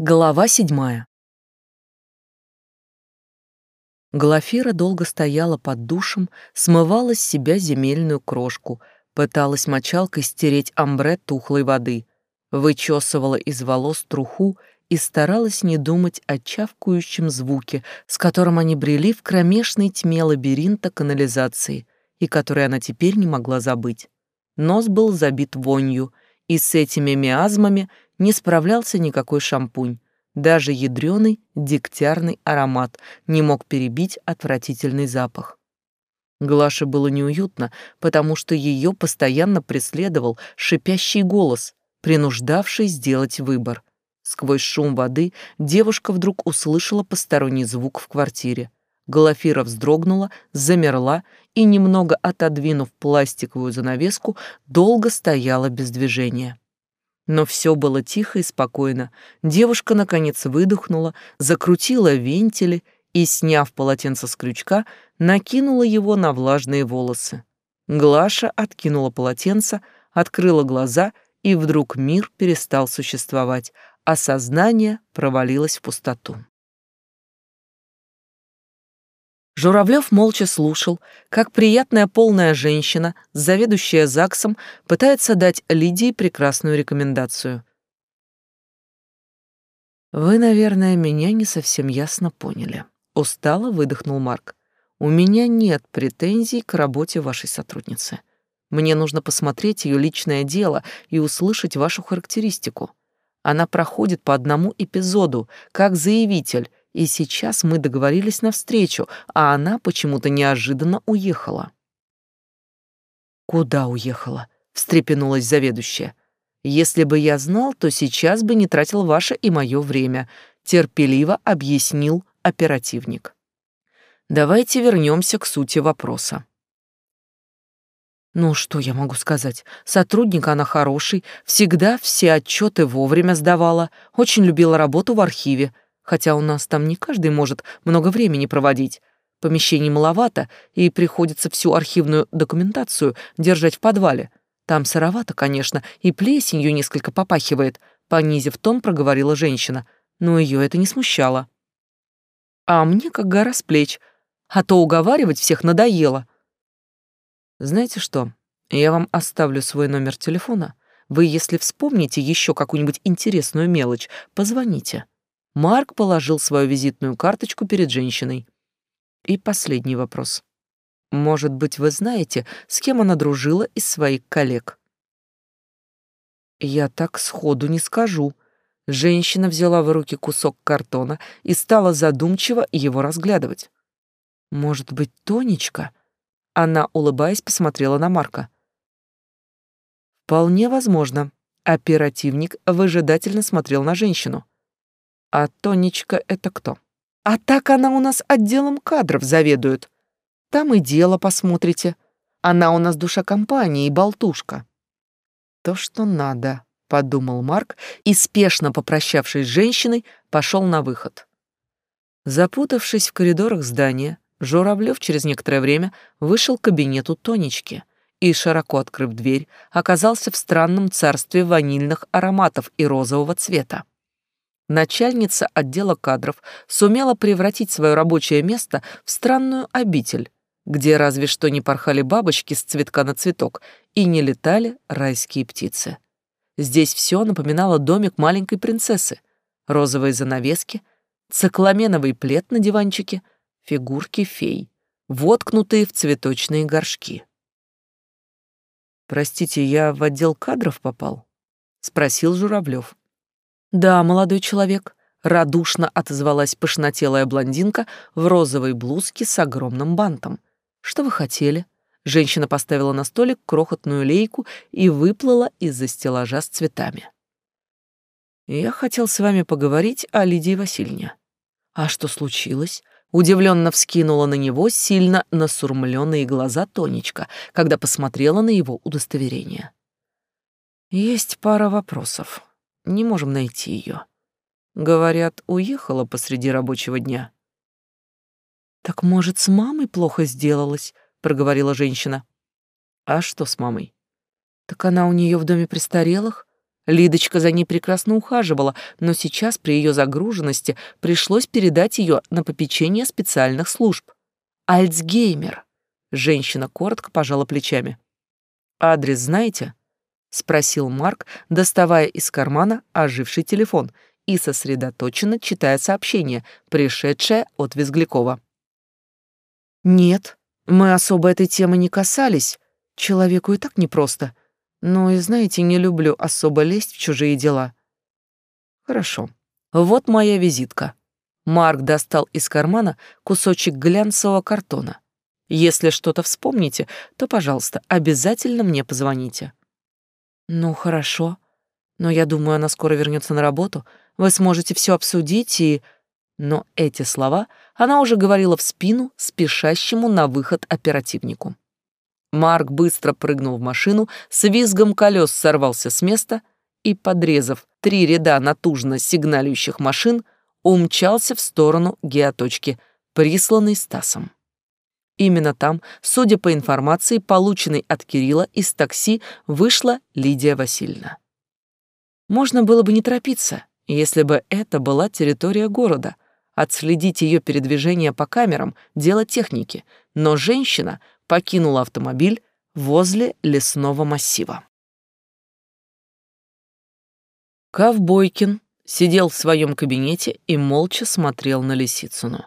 Глава седьмая. Глафира долго стояла под душем, смывала с себя земельную крошку, пыталась мочалкой стереть амбре тухлой воды, вычесывала из волос труху и старалась не думать о чавкающем звуке, с которым они брели в кромешной тьме лабиринта канализации и который она теперь не могла забыть. Нос был забит вонью, и с этими миазмами не справлялся никакой шампунь. Даже ядреный дегтярный аромат не мог перебить отвратительный запах. Глаше было неуютно, потому что ее постоянно преследовал шипящий голос, принуждавший сделать выбор. Сквозь шум воды девушка вдруг услышала посторонний звук в квартире. Глафира вздрогнула, замерла и, немного отодвинув пластиковую занавеску, долго стояла без движения. Но все было тихо и спокойно. Девушка, наконец, выдохнула, закрутила вентили и, сняв полотенце с крючка, накинула его на влажные волосы. Глаша откинула полотенце, открыла глаза, и вдруг мир перестал существовать, а сознание провалилось в пустоту. Журавлев молча слушал, как приятная полная женщина, заведующая ЗАГСом, пытается дать Лидии прекрасную рекомендацию. «Вы, наверное, меня не совсем ясно поняли», — устало выдохнул Марк. «У меня нет претензий к работе вашей сотрудницы. Мне нужно посмотреть ее личное дело и услышать вашу характеристику. Она проходит по одному эпизоду, как заявитель, и сейчас мы договорились на встречу, а она почему-то неожиданно уехала. Куда уехала? встрепенулась заведующая. Если бы я знал, то сейчас бы не тратил ваше и мое время, терпеливо объяснил оперативник. Давайте вернемся к сути вопроса. Ну, что я могу сказать? Сотрудник она хороший, всегда все отчеты вовремя сдавала, очень любила работу в архиве, хотя у нас там не каждый может много времени проводить. Помещений маловато, и приходится всю архивную документацию держать в подвале. Там сыровато, конечно, и плесенью несколько попахивает, понизив тон, проговорила женщина, но ее это не смущало. А мне как гора с плеч, а то уговаривать всех надоело. Знаете что, я вам оставлю свой номер телефона. Вы, если вспомните еще какую-нибудь интересную мелочь, позвоните. Марк положил свою визитную карточку перед женщиной. И последний вопрос. Может быть, вы знаете, с кем она дружила из своих коллег? Я так сходу не скажу. Женщина взяла в руки кусок картона и стала задумчиво его разглядывать. Может быть, Тонечка? Она, улыбаясь, посмотрела на Марка. Вполне возможно. Оперативник выжидательно смотрел на женщину. А Тонечка — это кто? А так она у нас отделом кадров заведует. Там и дело посмотрите. Она у нас душа компании и болтушка. То, что надо, — подумал Марк и, спешно попрощавшись с женщиной, пошел на выход. Запутавшись в коридорах здания, Журавлев через некоторое время вышел к кабинету Тонечки и, широко открыв дверь, оказался в странном царстве ванильных ароматов и розового цвета начальница отдела кадров сумела превратить свое рабочее место в странную обитель, где разве что не порхали бабочки с цветка на цветок и не летали райские птицы. Здесь все напоминало домик маленькой принцессы. Розовые занавески, цикламеновый плед на диванчике, фигурки фей, воткнутые в цветочные горшки. «Простите, я в отдел кадров попал?» — спросил Журавлев. «Да, молодой человек», — радушно отозвалась пышнотелая блондинка в розовой блузке с огромным бантом. «Что вы хотели?» Женщина поставила на столик крохотную лейку и выплыла из-за стеллажа с цветами. «Я хотел с вами поговорить о Лидии Васильевне». «А что случилось?» Удивленно вскинула на него сильно насурмленные глаза Тонечка, когда посмотрела на его удостоверение. «Есть пара вопросов», не можем найти ее. Говорят, уехала посреди рабочего дня. Так может, с мамой плохо сделалось, проговорила женщина. А что с мамой? Так она у нее в доме престарелых, Лидочка за ней прекрасно ухаживала, но сейчас при ее загруженности пришлось передать ее на попечение специальных служб. Альцгеймер. Женщина коротко пожала плечами. «Адрес знаете?» — спросил Марк, доставая из кармана оживший телефон и сосредоточенно читая сообщение, пришедшее от Визглякова. «Нет, мы особо этой темы не касались. Человеку и так непросто. Но и, знаете, не люблю особо лезть в чужие дела». «Хорошо. Вот моя визитка». Марк достал из кармана кусочек глянцевого картона. Если что-то вспомните, то, пожалуйста, обязательно мне позвоните. Ну, хорошо. Но я думаю, она скоро вернется на работу. Вы сможете все обсудить и... Но эти слова она уже говорила в спину спешащему на выход оперативнику. Марк быстро прыгнул в машину, с визгом колес сорвался с места и, подрезав три ряда натужно сигналющих машин, умчался в сторону геоточки, присланной Стасом. Именно там, судя по информации, полученной от Кирилла, из такси вышла Лидия Васильевна. Можно было бы не торопиться, если бы это была территория города, отследить ее передвижение по камерам — дело техники, но женщина покинула автомобиль возле лесного массива. Ковбойкин сидел в своем кабинете и молча смотрел на Лисицыну.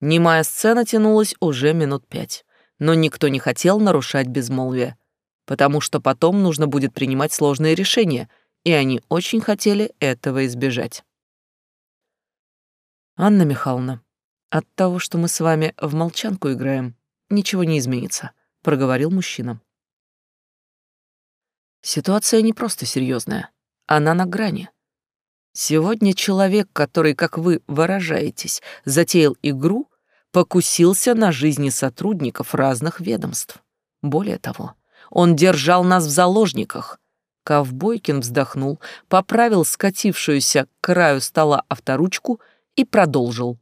Немая сцена тянулась уже минут пять, но никто не хотел нарушать безмолвие, потому что потом нужно будет принимать сложные решения, и они очень хотели этого избежать. «Анна Михайловна, от того, что мы с вами в молчанку играем, ничего не изменится», — проговорил мужчина. Ситуация не просто серьезная, она на грани. Сегодня человек, который, как вы выражаетесь, затеял игру, покусился на жизни сотрудников разных ведомств. Более того, он держал нас в заложниках. Ковбойкин вздохнул, поправил скатившуюся к краю стола авторучку и продолжил.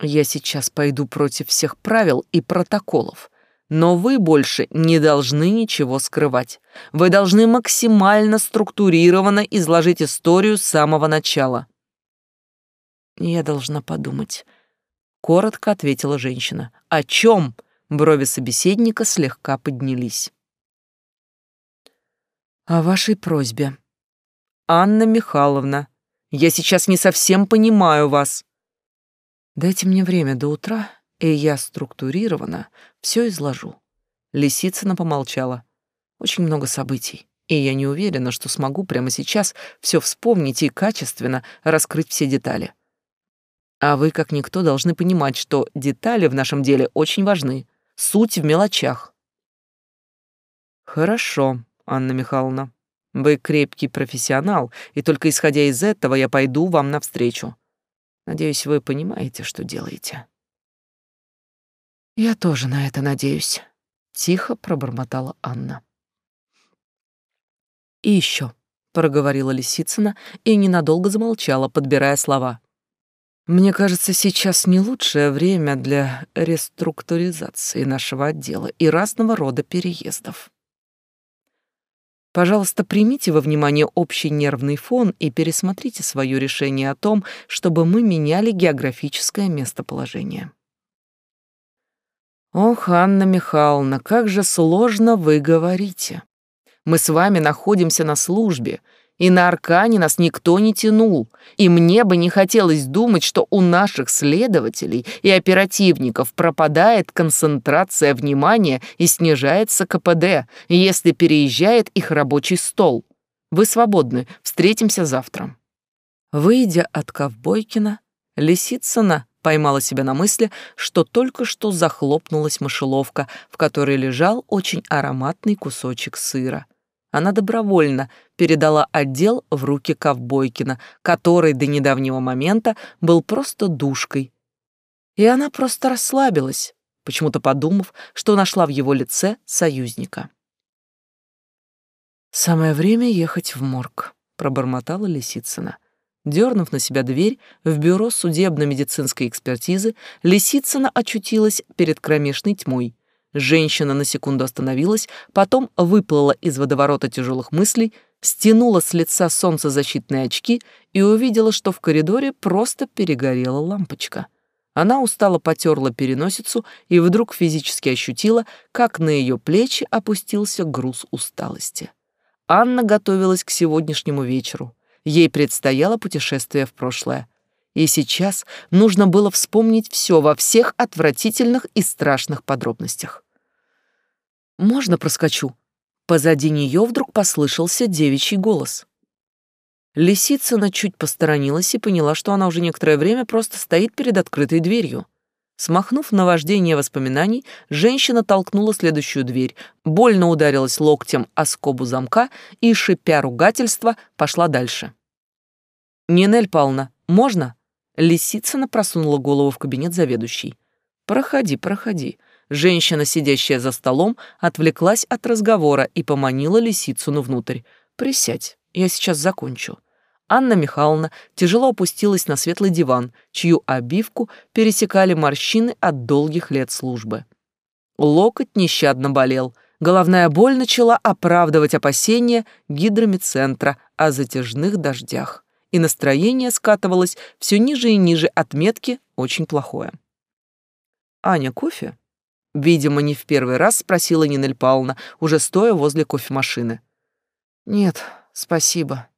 «Я сейчас пойду против всех правил и протоколов, но вы больше не должны ничего скрывать. Вы должны максимально структурированно изложить историю с самого начала. Я должна подумать. Коротко ответила женщина. О чем? Брови собеседника слегка поднялись. О вашей просьбе. Анна Михайловна, я сейчас не совсем понимаю вас. Дайте мне время до утра, и я структурированно все изложу. Лисицына помолчала. Очень много событий, и я не уверена, что смогу прямо сейчас все вспомнить и качественно раскрыть все детали. А вы, как никто, должны понимать, что детали в нашем деле очень важны. Суть в мелочах. Хорошо, Анна Михайловна. Вы крепкий профессионал, и только исходя из этого я пойду вам навстречу. Надеюсь, вы понимаете, что делаете. «Я тоже на это надеюсь», — тихо пробормотала Анна. «И еще», — проговорила Лисицына и ненадолго замолчала, подбирая слова. «Мне кажется, сейчас не лучшее время для реструктуризации нашего отдела и разного рода переездов. Пожалуйста, примите во внимание общий нервный фон и пересмотрите свое решение о том, чтобы мы меняли географическое местоположение». Ох, Анна Михайловна, как же сложно вы говорите. Мы с вами находимся на службе, и на Аркане нас никто не тянул, и мне бы не хотелось думать, что у наших следователей и оперативников пропадает концентрация внимания и снижается КПД, если переезжает их рабочий стол. Вы свободны, встретимся завтра. Выйдя от Ковбойкина, Лисицына Поймала себя на мысли, что только что захлопнулась мышеловка, в которой лежал очень ароматный кусочек сыра. Она добровольно передала отдел в руки Ковбойкина, который до недавнего момента был просто душкой. И она просто расслабилась, почему-то подумав, что нашла в его лице союзника. «Самое время ехать в морг», — пробормотала Лисицына. Дернув на себя дверь в бюро судебно-медицинской экспертизы, Лисицына очутилась перед кромешной тьмой. Женщина на секунду остановилась, потом выплыла из водоворота тяжелых мыслей стянула с лица солнцезащитные очки и увидела, что в коридоре просто перегорела лампочка. Она устало потерла переносицу и вдруг физически ощутила, как на ее плечи опустился груз усталости. Анна готовилась к сегодняшнему вечеру. Ей предстояло путешествие в прошлое. И сейчас нужно было вспомнить все во всех отвратительных и страшных подробностях. «Можно проскочу?» Позади нее вдруг послышался девичий голос. Лисицына чуть посторонилась и поняла, что она уже некоторое время просто стоит перед открытой дверью. Смахнув наваждение воспоминаний, женщина толкнула следующую дверь, больно ударилась локтем о скобу замка и, шипя ругательства, пошла дальше. «Нинель Павловна, можно?» Лисицына просунула голову в кабинет заведующей. «Проходи, проходи». Женщина, сидящая за столом, отвлеклась от разговора и поманила Лисицыну внутрь. «Присядь, я сейчас закончу». Анна Михайловна тяжело опустилась на светлый диван, чью обивку пересекали морщины от долгих лет службы. Локоть нещадно болел, головная боль начала оправдывать опасения гидромедцентра о затяжных дождях, и настроение скатывалось все ниже и ниже отметки «очень плохое». «Аня, кофе?» Видимо, не в первый раз спросила Нинель Павловна, уже стоя возле кофемашины. «Нет, спасибо»,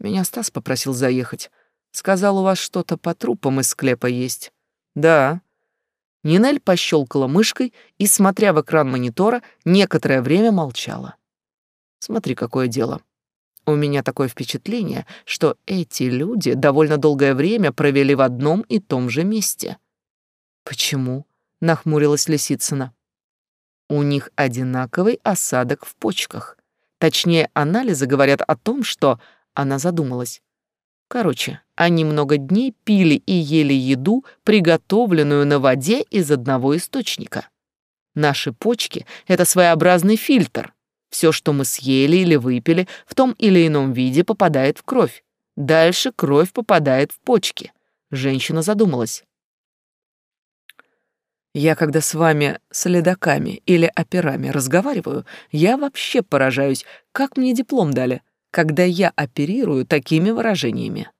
меня Стас попросил заехать. Сказал, у вас что-то по трупам из склепа есть. Да. Нинель пощелкала мышкой и, смотря в экран монитора, некоторое время молчала. Смотри, какое дело. У меня такое впечатление, что эти люди довольно долгое время провели в одном и том же месте. Почему? нахмурилась Лисицына. У них одинаковый осадок в почках. Точнее, анализы говорят о том, что она задумалась. Короче, они много дней пили и ели еду, приготовленную на воде из одного источника. Наши почки — это своеобразный фильтр. Все, что мы съели или выпили, в том или ином виде попадает в кровь. Дальше кровь попадает в почки. Женщина задумалась. Я, когда с вами следаками или операми разговариваю, я вообще поражаюсь, как мне диплом дали когда я оперирую такими выражениями.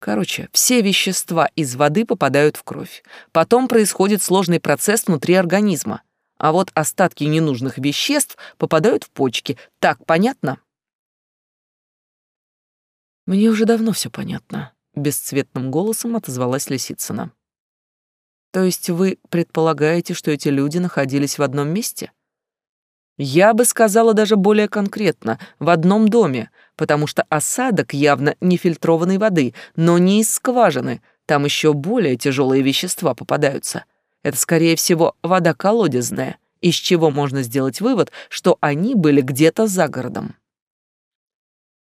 Короче, все вещества из воды попадают в кровь. Потом происходит сложный процесс внутри организма. А вот остатки ненужных веществ попадают в почки. Так понятно? Мне уже давно все понятно, бесцветным голосом отозвалась Лисицына. То есть вы предполагаете, что эти люди находились в одном месте? Я бы сказала даже более конкретно, в одном доме, потому что осадок явно не фильтрованной воды, но не из скважины, там еще более тяжелые вещества попадаются. Это, скорее всего, вода колодезная, из чего можно сделать вывод, что они были где-то за городом.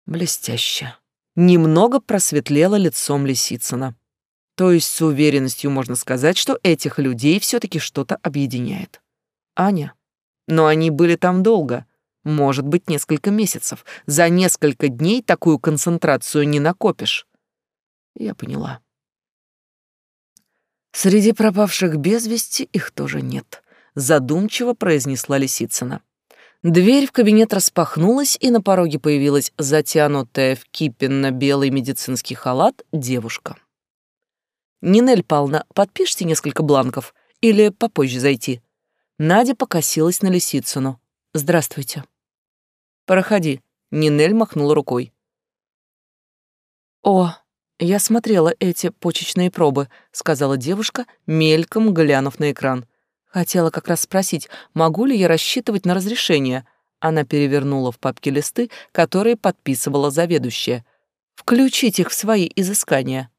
Блестяще. Немного просветлело лицом Лисицына. То есть с уверенностью можно сказать, что этих людей все-таки что-то объединяет. Аня, но они были там долго, может быть, несколько месяцев. За несколько дней такую концентрацию не накопишь. Я поняла. Среди пропавших без вести их тоже нет, задумчиво произнесла Лисицына. Дверь в кабинет распахнулась, и на пороге появилась затянутая в кипенно-белый медицинский халат девушка. «Нинель Павловна, подпишите несколько бланков или попозже зайти?» Надя покосилась на Лисицыну. «Здравствуйте». «Проходи», — Нинель махнула рукой. «О, я смотрела эти почечные пробы», — сказала девушка, мельком глянув на экран. Хотела как раз спросить, могу ли я рассчитывать на разрешение. Она перевернула в папке листы, которые подписывала заведующая. «Включить их в свои изыскания».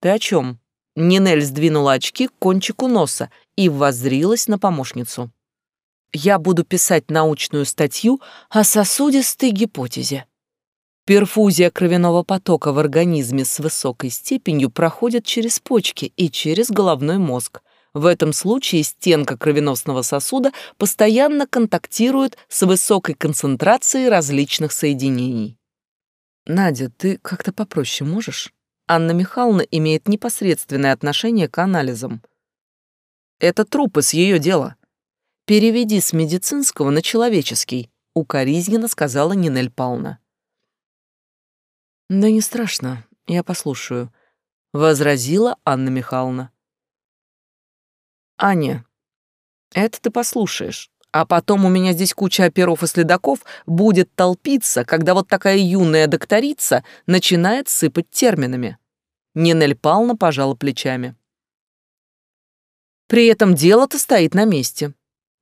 «Ты о чем? Нинель сдвинула очки к кончику носа и воззрилась на помощницу. «Я буду писать научную статью о сосудистой гипотезе. Перфузия кровяного потока в организме с высокой степенью проходит через почки и через головной мозг. В этом случае стенка кровеносного сосуда постоянно контактирует с высокой концентрацией различных соединений. Надя, ты как-то попроще можешь? Анна Михайловна имеет непосредственное отношение к анализам. Это трупы с ее дела. Переведи с медицинского на человеческий, укоризненно сказала Нинель Павловна. «Да не страшно, я послушаю», — возразила Анна Михайловна. «Аня, это ты послушаешь, а потом у меня здесь куча оперов и следаков будет толпиться, когда вот такая юная докторица начинает сыпать терминами». Нинель Павловна пожала плечами. При этом дело-то стоит на месте,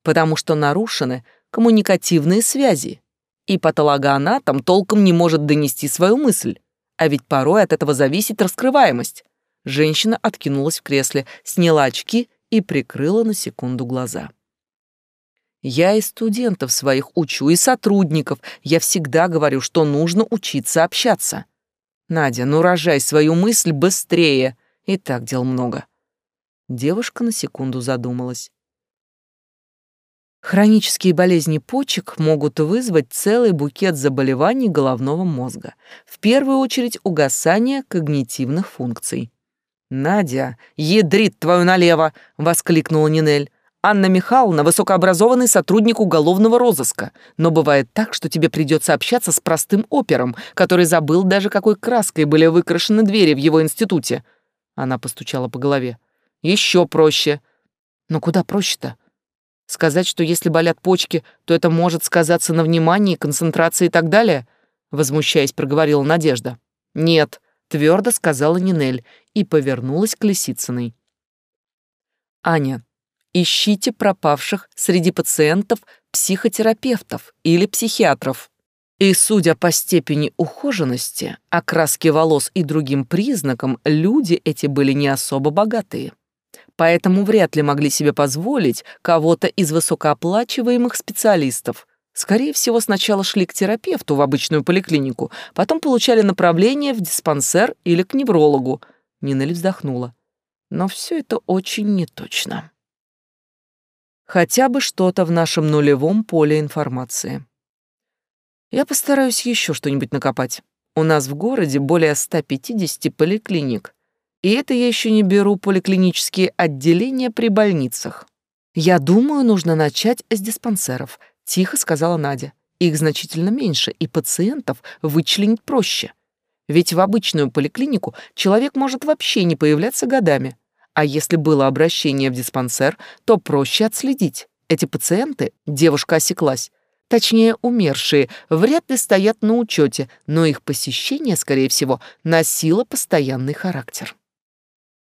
потому что нарушены коммуникативные связи, и патологоанатом толком не может донести свою мысль. А ведь порой от этого зависит раскрываемость. Женщина откинулась в кресле, сняла очки и прикрыла на секунду глаза. Я и студентов своих учу, и сотрудников. Я всегда говорю, что нужно учиться общаться. Надя, ну рожай свою мысль быстрее. И так дел много. Девушка на секунду задумалась. Хронические болезни почек могут вызвать целый букет заболеваний головного мозга. В первую очередь угасание когнитивных функций. «Надя, ядрит твою налево!» — воскликнула Нинель. «Анна Михайловна — высокообразованный сотрудник уголовного розыска, но бывает так, что тебе придется общаться с простым опером, который забыл даже, какой краской были выкрашены двери в его институте». Она постучала по голове. «Еще проще». «Но куда проще-то?» Сказать, что если болят почки, то это может сказаться на внимании, концентрации и так далее? Возмущаясь, проговорила Надежда. Нет, твердо сказала Нинель и повернулась к Лисицыной. Аня, ищите пропавших среди пациентов психотерапевтов или психиатров. И, судя по степени ухоженности, окраски волос и другим признакам, люди эти были не особо богатые поэтому вряд ли могли себе позволить кого-то из высокооплачиваемых специалистов. Скорее всего, сначала шли к терапевту в обычную поликлинику, потом получали направление в диспансер или к неврологу. Нинель вздохнула. Но все это очень неточно. Хотя бы что-то в нашем нулевом поле информации. Я постараюсь еще что-нибудь накопать. У нас в городе более 150 поликлиник, и это я еще не беру поликлинические отделения при больницах. Я думаю, нужно начать с диспансеров, тихо сказала Надя. Их значительно меньше, и пациентов вычленить проще. Ведь в обычную поликлинику человек может вообще не появляться годами. А если было обращение в диспансер, то проще отследить. Эти пациенты, девушка осеклась, точнее умершие, вряд ли стоят на учете, но их посещение, скорее всего, носило постоянный характер.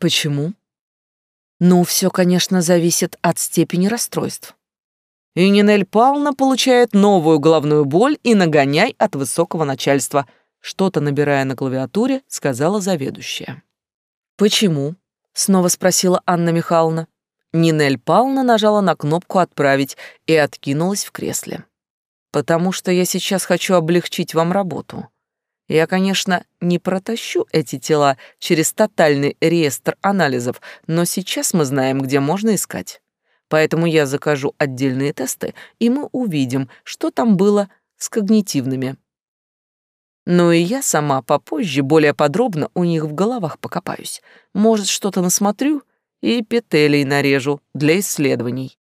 Почему? Ну, все, конечно, зависит от степени расстройств. И Нинель Павловна получает новую головную боль и нагоняй от высокого начальства. Что-то набирая на клавиатуре, сказала заведующая. «Почему?» — снова спросила Анна Михайловна. Нинель Павловна нажала на кнопку «Отправить» и откинулась в кресле. «Потому что я сейчас хочу облегчить вам работу. Я, конечно, не протащу эти тела через тотальный реестр анализов, но сейчас мы знаем, где можно искать. Поэтому я закажу отдельные тесты, и мы увидим, что там было с когнитивными. Ну и я сама попозже более подробно у них в головах покопаюсь. Может, что-то насмотрю и петелей нарежу для исследований.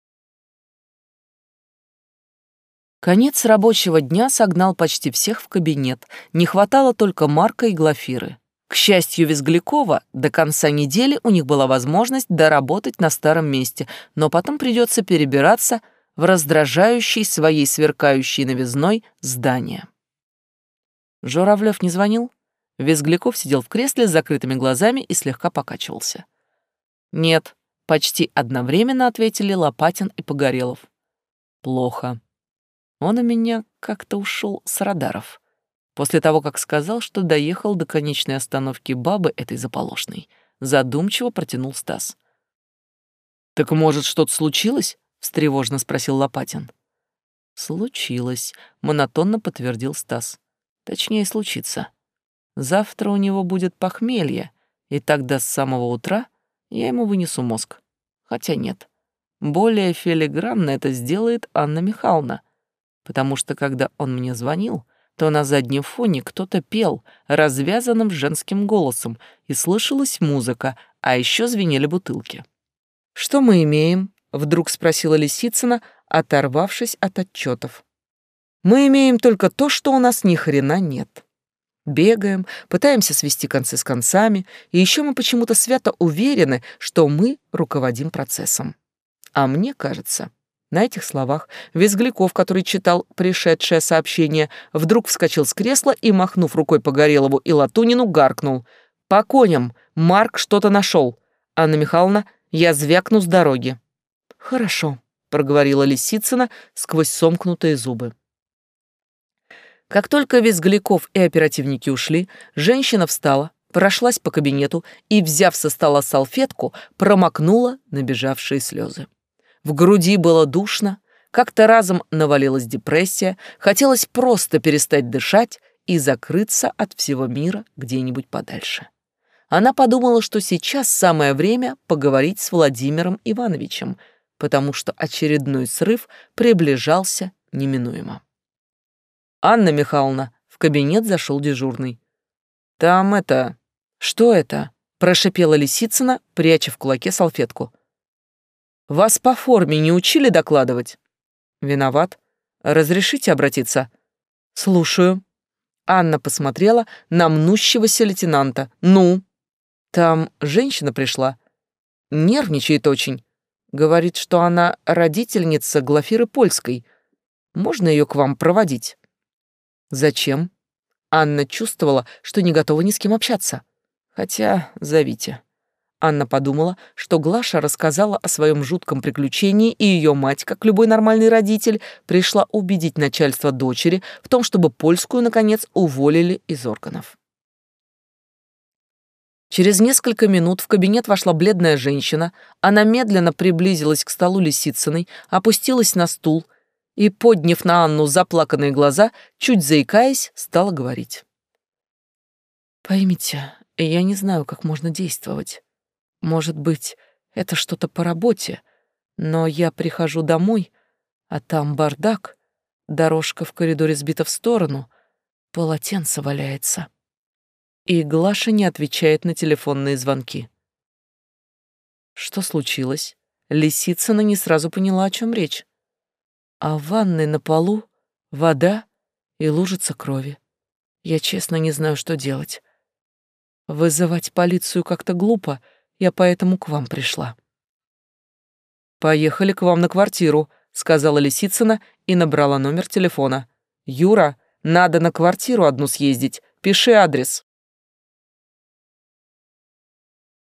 Конец рабочего дня согнал почти всех в кабинет. Не хватало только Марка и Глафиры. К счастью Визглякова, до конца недели у них была возможность доработать на старом месте, но потом придется перебираться в раздражающей своей сверкающей новизной здание. Журавлев не звонил? Визгляков сидел в кресле с закрытыми глазами и слегка покачивался. «Нет», — почти одновременно ответили Лопатин и Погорелов. «Плохо. Он у меня как-то ушел с радаров. После того, как сказал, что доехал до конечной остановки бабы этой заполошной, задумчиво протянул Стас. «Так, может, что-то случилось?» — встревожно спросил Лопатин. «Случилось», — монотонно подтвердил Стас. «Точнее, случится. Завтра у него будет похмелье, и тогда с самого утра я ему вынесу мозг. Хотя нет. Более филигранно это сделает Анна Михайловна, потому что когда он мне звонил, то на заднем фоне кто-то пел развязанным женским голосом, и слышалась музыка, а еще звенели бутылки. «Что мы имеем?» — вдруг спросила Лисицына, оторвавшись от отчетов. Мы имеем только то, что у нас ни хрена нет. Бегаем, пытаемся свести концы с концами, и еще мы почему-то свято уверены, что мы руководим процессом. А мне кажется, на этих словах Визгляков, который читал пришедшее сообщение, вдруг вскочил с кресла и, махнув рукой по Горелову и Латунину, гаркнул. «По коням! Марк что-то нашел. Анна Михайловна, я звякну с дороги». «Хорошо», — проговорила Лисицына сквозь сомкнутые зубы. Как только Визгляков и оперативники ушли, женщина встала, прошлась по кабинету и, взяв со стола салфетку, промокнула набежавшие слезы. В груди было душно, как-то разом навалилась депрессия, хотелось просто перестать дышать и закрыться от всего мира где-нибудь подальше. Она подумала, что сейчас самое время поговорить с Владимиром Ивановичем, потому что очередной срыв приближался неминуемо. «Анна Михайловна», — в кабинет зашел дежурный. «Там это... Что это?» — прошипела Лисицына, пряча в кулаке салфетку. «Вас по форме не учили докладывать?» «Виноват. Разрешите обратиться?» «Слушаю». Анна посмотрела на мнущегося лейтенанта. «Ну?» «Там женщина пришла. Нервничает очень. Говорит, что она родительница Глафиры Польской. Можно ее к вам проводить?» «Зачем?» Анна чувствовала, что не готова ни с кем общаться. «Хотя зовите». Анна подумала, что Глаша рассказала о своем жутком приключении, и ее мать, как любой нормальный родитель, пришла убедить начальство дочери в том, чтобы польскую, наконец, уволили из органов. Через несколько минут в кабинет вошла бледная женщина. Она медленно приблизилась к столу Лисицыной, опустилась на стул и, подняв на Анну заплаканные глаза, чуть заикаясь, стала говорить. «Поймите, я не знаю, как можно действовать. Может быть, это что-то по работе, но я прихожу домой, а там бардак, дорожка в коридоре сбита в сторону, полотенце валяется. И Глаша не отвечает на телефонные звонки. Что случилось? Лисицына не сразу поняла, о чем речь. А в ванной на полу вода и лужица крови. Я честно не знаю, что делать. Вызывать полицию как-то глупо — я поэтому к вам пришла». «Поехали к вам на квартиру», — сказала Лисицына и набрала номер телефона. «Юра, надо на квартиру одну съездить. Пиши адрес».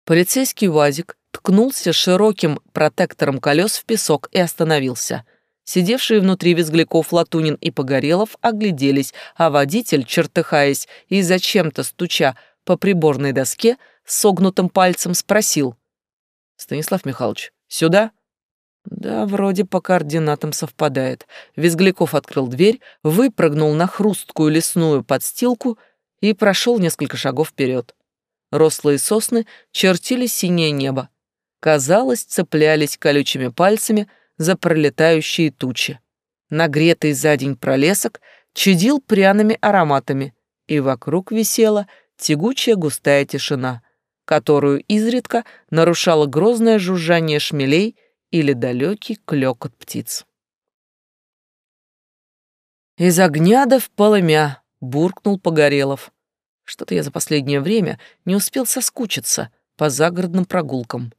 Полицейский УАЗик ткнулся широким протектором колес в песок и остановился. Сидевшие внутри Визгляков, Латунин и Погорелов огляделись, а водитель, чертыхаясь и зачем-то стуча по приборной доске, согнутым пальцем спросил. «Станислав Михайлович, сюда?» Да, вроде по координатам совпадает. Визгляков открыл дверь, выпрыгнул на хрусткую лесную подстилку и прошел несколько шагов вперед. Рослые сосны чертили синее небо. Казалось, цеплялись колючими пальцами за пролетающие тучи. Нагретый за день пролесок чадил пряными ароматами, и вокруг висела тягучая густая тишина, которую изредка нарушало грозное жужжание шмелей или далекий клёкот птиц. «Из огня да в полымя!» — буркнул Погорелов. Что-то я за последнее время не успел соскучиться по загородным прогулкам.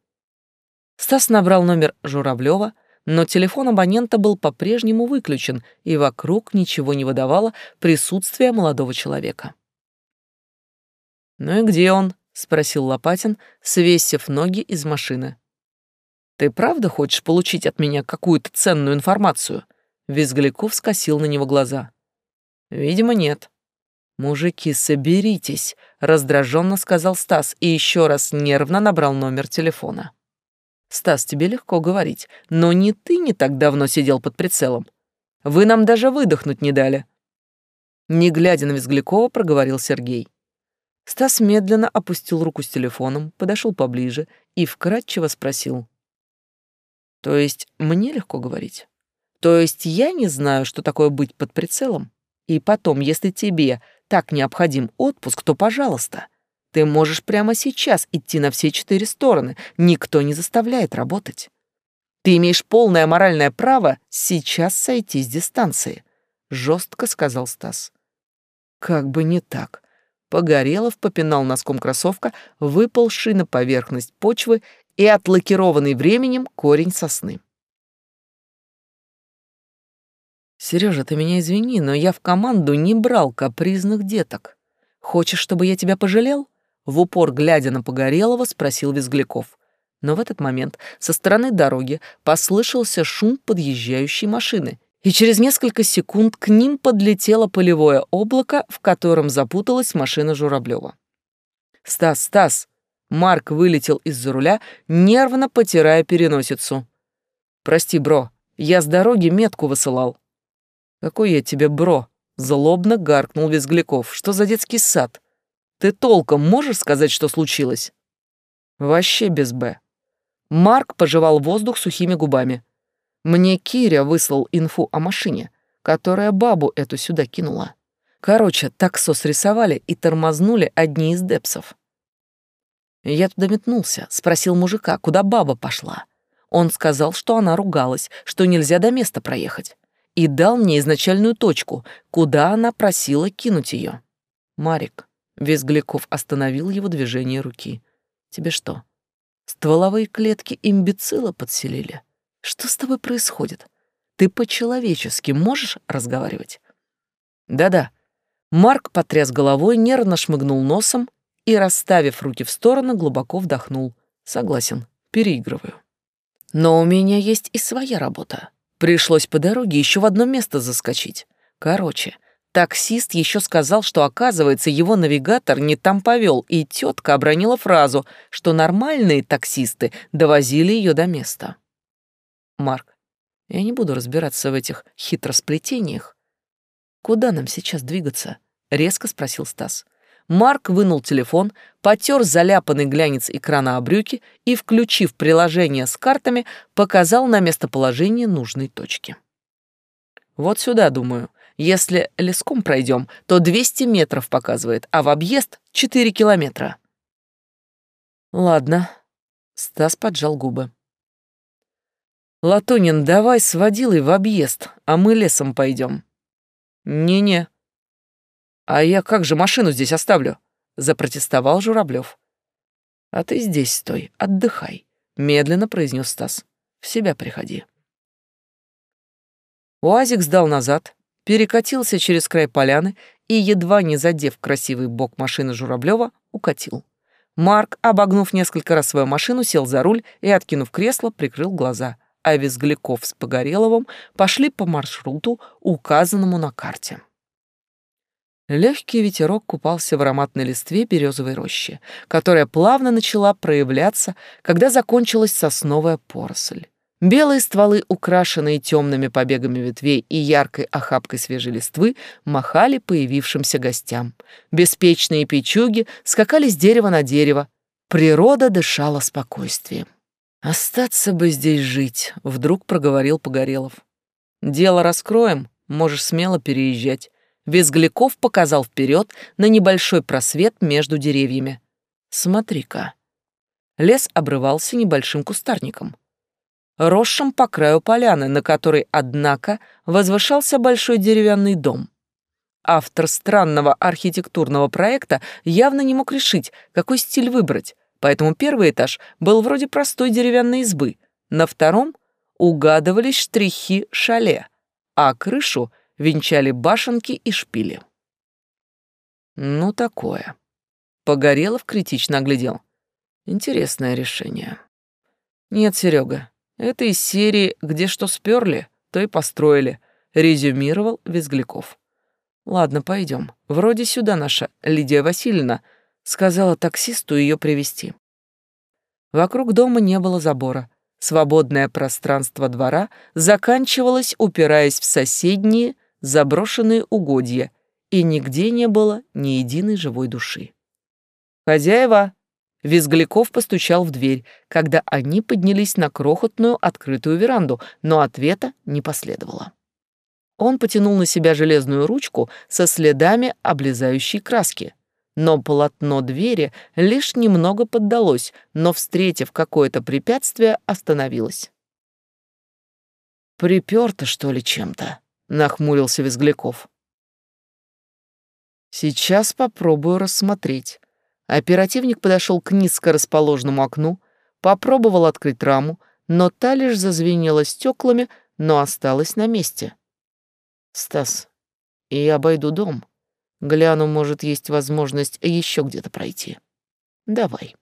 Стас набрал номер Журавлева, но телефон абонента был по-прежнему выключен, и вокруг ничего не выдавало присутствия молодого человека. «Ну и где он?» — спросил Лопатин, свесив ноги из машины. «Ты правда хочешь получить от меня какую-то ценную информацию?» Визгляков скосил на него глаза. «Видимо, нет». «Мужики, соберитесь», — раздраженно сказал Стас и еще раз нервно набрал номер телефона. «Стас, тебе легко говорить, но не ты не так давно сидел под прицелом. Вы нам даже выдохнуть не дали». Не глядя на Визглякова, проговорил Сергей. Стас медленно опустил руку с телефоном, подошел поближе и вкратчиво спросил. «То есть мне легко говорить? То есть я не знаю, что такое быть под прицелом? И потом, если тебе так необходим отпуск, то, пожалуйста, ты можешь прямо сейчас идти на все четыре стороны, никто не заставляет работать. Ты имеешь полное моральное право сейчас сойти с дистанции. — жестко сказал Стас. Как бы не так. Погорелов попинал носком кроссовка, выползший на поверхность почвы и отлакированный временем корень сосны. Сережа, ты меня извини, но я в команду не брал капризных деток. Хочешь, чтобы я тебя пожалел? В упор, глядя на Погорелова, спросил Визгляков. Но в этот момент со стороны дороги послышался шум подъезжающей машины, и через несколько секунд к ним подлетело полевое облако, в котором запуталась машина Журавлева. «Стас, Стас!» Марк вылетел из-за руля, нервно потирая переносицу. «Прости, бро, я с дороги метку высылал». «Какой я тебе бро?» — злобно гаркнул Визгляков. «Что за детский сад? Ты толком можешь сказать, что случилось?» «Вообще без «Б». Марк пожевал воздух сухими губами. Мне Киря выслал инфу о машине, которая бабу эту сюда кинула. Короче, таксо срисовали и тормознули одни из депсов. Я туда метнулся, спросил мужика, куда баба пошла. Он сказал, что она ругалась, что нельзя до места проехать, и дал мне изначальную точку, куда она просила кинуть ее. Марик, Визгляков остановил его движение руки. Тебе что, стволовые клетки имбецила подселили? Что с тобой происходит? Ты по-человечески можешь разговаривать? Да-да. Марк потряс головой, нервно шмыгнул носом и, расставив руки в стороны, глубоко вдохнул. Согласен, переигрываю. Но у меня есть и своя работа. Пришлось по дороге еще в одно место заскочить. Короче, таксист еще сказал, что, оказывается, его навигатор не там повел, и тетка обронила фразу, что нормальные таксисты довозили ее до места. Марк, я не буду разбираться в этих хитросплетениях. Куда нам сейчас двигаться? Резко спросил Стас. Марк вынул телефон, потер заляпанный глянец экрана о брюки и, включив приложение с картами, показал на местоположение нужной точки. Вот сюда, думаю. Если леском пройдем, то 200 метров показывает, а в объезд 4 километра. Ладно. Стас поджал губы. Латунин, давай с водилой в объезд, а мы лесом пойдем. Не-не. А я как же машину здесь оставлю? Запротестовал Журавлев. А ты здесь стой, отдыхай, медленно произнес Стас. В себя приходи. Уазик сдал назад, перекатился через край поляны и, едва не задев красивый бок машины Журавлева, укатил. Марк, обогнув несколько раз свою машину, сел за руль и, откинув кресло, прикрыл глаза — а Визгляков с Погореловым пошли по маршруту, указанному на карте. Легкий ветерок купался в ароматной листве березовой рощи, которая плавно начала проявляться, когда закончилась сосновая поросль. Белые стволы, украшенные темными побегами ветвей и яркой охапкой свежей листвы, махали появившимся гостям. Беспечные печуги скакали с дерева на дерево. Природа дышала спокойствием. «Остаться бы здесь жить», — вдруг проговорил Погорелов. «Дело раскроем, можешь смело переезжать». Визгляков показал вперед на небольшой просвет между деревьями. «Смотри-ка». Лес обрывался небольшим кустарником, росшим по краю поляны, на которой, однако, возвышался большой деревянный дом. Автор странного архитектурного проекта явно не мог решить, какой стиль выбрать, поэтому первый этаж был вроде простой деревянной избы, на втором угадывались штрихи шале, а крышу венчали башенки и шпили. Ну, такое. Погорелов критично оглядел. Интересное решение. Нет, Серега, это из серии «Где что сперли, то и построили», резюмировал Визгляков. Ладно, пойдем. Вроде сюда наша Лидия Васильевна — сказала таксисту ее привести. Вокруг дома не было забора. Свободное пространство двора заканчивалось, упираясь в соседние заброшенные угодья, и нигде не было ни единой живой души. «Хозяева!» Визгляков постучал в дверь, когда они поднялись на крохотную открытую веранду, но ответа не последовало. Он потянул на себя железную ручку со следами облезающей краски но полотно двери лишь немного поддалось, но, встретив какое-то препятствие, остановилось. «Припёрто, что ли, чем-то?» нахмурился Визгляков. Сейчас попробую рассмотреть. Оперативник подошел к низко расположенному окну, попробовал открыть раму, но та лишь зазвенела стеклами, но осталась на месте. Стас, и я обойду дом. Гляну, может, есть возможность еще где-то пройти. Давай.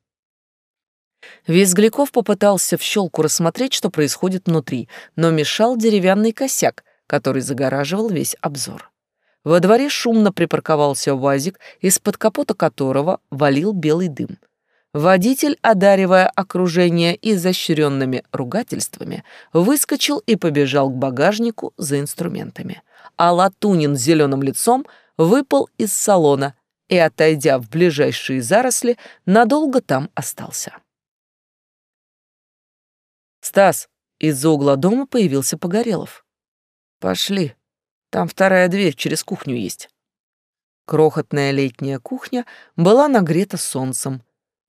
Визгляков попытался в щелку рассмотреть, что происходит внутри, но мешал деревянный косяк, который загораживал весь обзор. Во дворе шумно припарковался УАЗик, из-под капота которого валил белый дым. Водитель, одаривая окружение изощренными ругательствами, выскочил и побежал к багажнику за инструментами. А Латунин с зеленым лицом выпал из салона и, отойдя в ближайшие заросли, надолго там остался. «Стас!» — из-за угла дома появился Погорелов. «Пошли. Там вторая дверь через кухню есть». Крохотная летняя кухня была нагрета солнцем,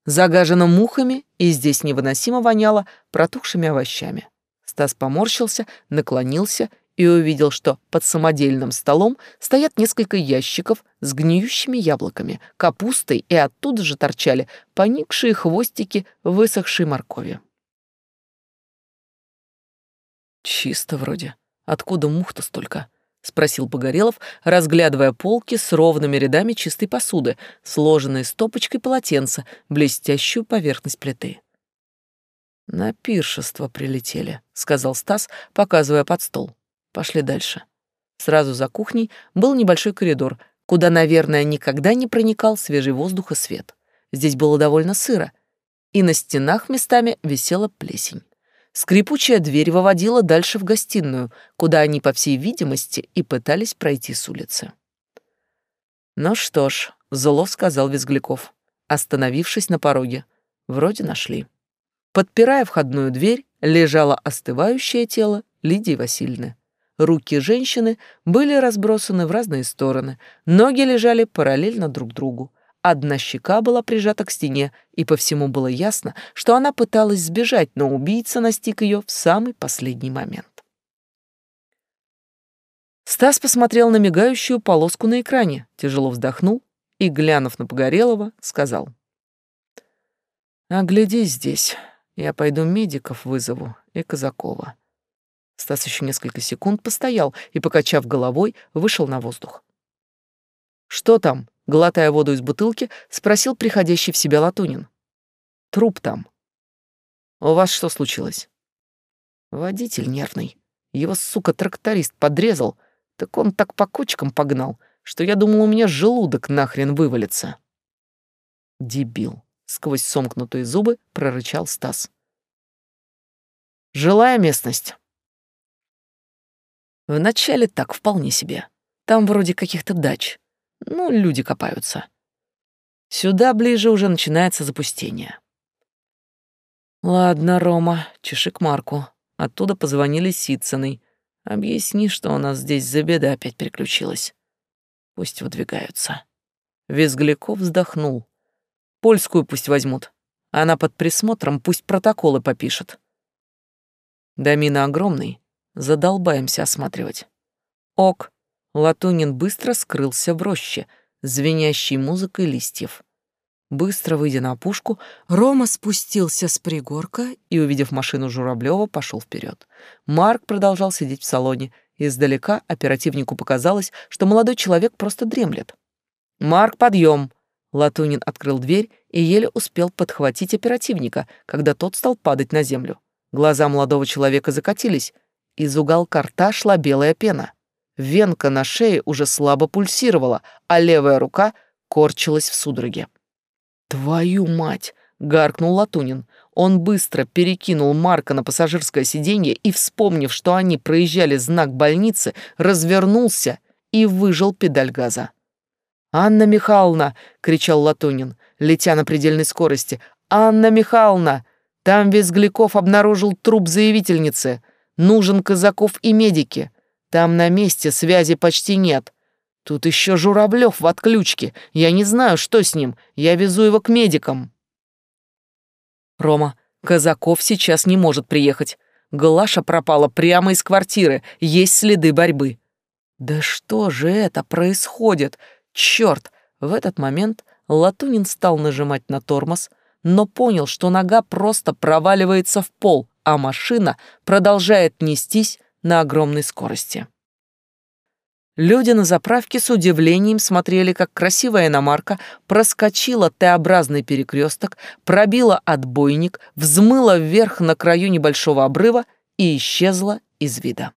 загажена мухами, и здесь невыносимо воняло протухшими овощами. Стас поморщился, наклонился и увидел, что под самодельным столом стоят несколько ящиков с гниющими яблоками, капустой, и оттуда же торчали поникшие хвостики высохшей моркови. Чисто вроде. Откуда мух-то столько? спросил Погорелов, разглядывая полки с ровными рядами чистой посуды, сложенной стопочкой полотенца, блестящую поверхность плиты. На пиршество прилетели, сказал Стас, показывая под стол. Пошли дальше. Сразу за кухней был небольшой коридор, куда, наверное, никогда не проникал свежий воздух и свет. Здесь было довольно сыро, и на стенах местами висела плесень. Скрипучая дверь выводила дальше в гостиную, куда они, по всей видимости, и пытались пройти с улицы. «Ну что ж», — зло сказал Визгляков, остановившись на пороге. «Вроде нашли». Подпирая входную дверь, лежало остывающее тело Лидии Васильевны. Руки женщины были разбросаны в разные стороны, ноги лежали параллельно друг другу. Одна щека была прижата к стене, и по всему было ясно, что она пыталась сбежать, но убийца настиг ее в самый последний момент. Стас посмотрел на мигающую полоску на экране, тяжело вздохнул и, глянув на Погорелова, сказал. «Оглядись здесь. Я пойду медиков вызову и Казакова». Стас еще несколько секунд постоял и, покачав головой, вышел на воздух. «Что там?» глотая воду из бутылки, спросил приходящий в себя Латунин. «Труп там». «У вас что случилось?» «Водитель нервный. Его, сука, тракторист подрезал, так он так по кочкам погнал, что я думал, у меня желудок нахрен вывалится». «Дебил», — сквозь сомкнутые зубы прорычал Стас. «Жилая местность?» «Вначале так, вполне себе. Там вроде каких-то дач. Ну, люди копаются. Сюда ближе уже начинается запустение. Ладно, Рома, чеши к Марку. Оттуда позвонили Ситцыной. Объясни, что у нас здесь за беда опять приключилась. Пусть выдвигаются. Визгляков вздохнул. Польскую пусть возьмут. Она под присмотром пусть протоколы попишет. Домина огромный. Задолбаемся осматривать. Ок, Латунин быстро скрылся в роще, звенящей музыкой листьев. Быстро выйдя на опушку, Рома спустился с пригорка и, увидев машину Журавлева, пошел вперед. Марк продолжал сидеть в салоне. Издалека оперативнику показалось, что молодой человек просто дремлет. «Марк, подъем!» Латунин открыл дверь и еле успел подхватить оперативника, когда тот стал падать на землю. Глаза молодого человека закатились. Из уголка рта шла белая пена. Венка на шее уже слабо пульсировала, а левая рука корчилась в судороге. «Твою мать!» — гаркнул Латунин. Он быстро перекинул Марка на пассажирское сиденье и, вспомнив, что они проезжали знак больницы, развернулся и выжал педаль газа. «Анна Михайловна!» — кричал Латунин, летя на предельной скорости. «Анна Михайловна! Там Визгляков обнаружил труп заявительницы. Нужен Казаков и медики. Там на месте связи почти нет. Тут еще Журавлев в отключке. Я не знаю, что с ним. Я везу его к медикам. Рома, Казаков сейчас не может приехать. Глаша пропала прямо из квартиры. Есть следы борьбы. Да что же это происходит? Черт! В этот момент Латунин стал нажимать на тормоз, но понял, что нога просто проваливается в пол, а машина продолжает нестись на огромной скорости. Люди на заправке с удивлением смотрели, как красивая иномарка проскочила Т-образный перекресток, пробила отбойник, взмыла вверх на краю небольшого обрыва и исчезла из вида.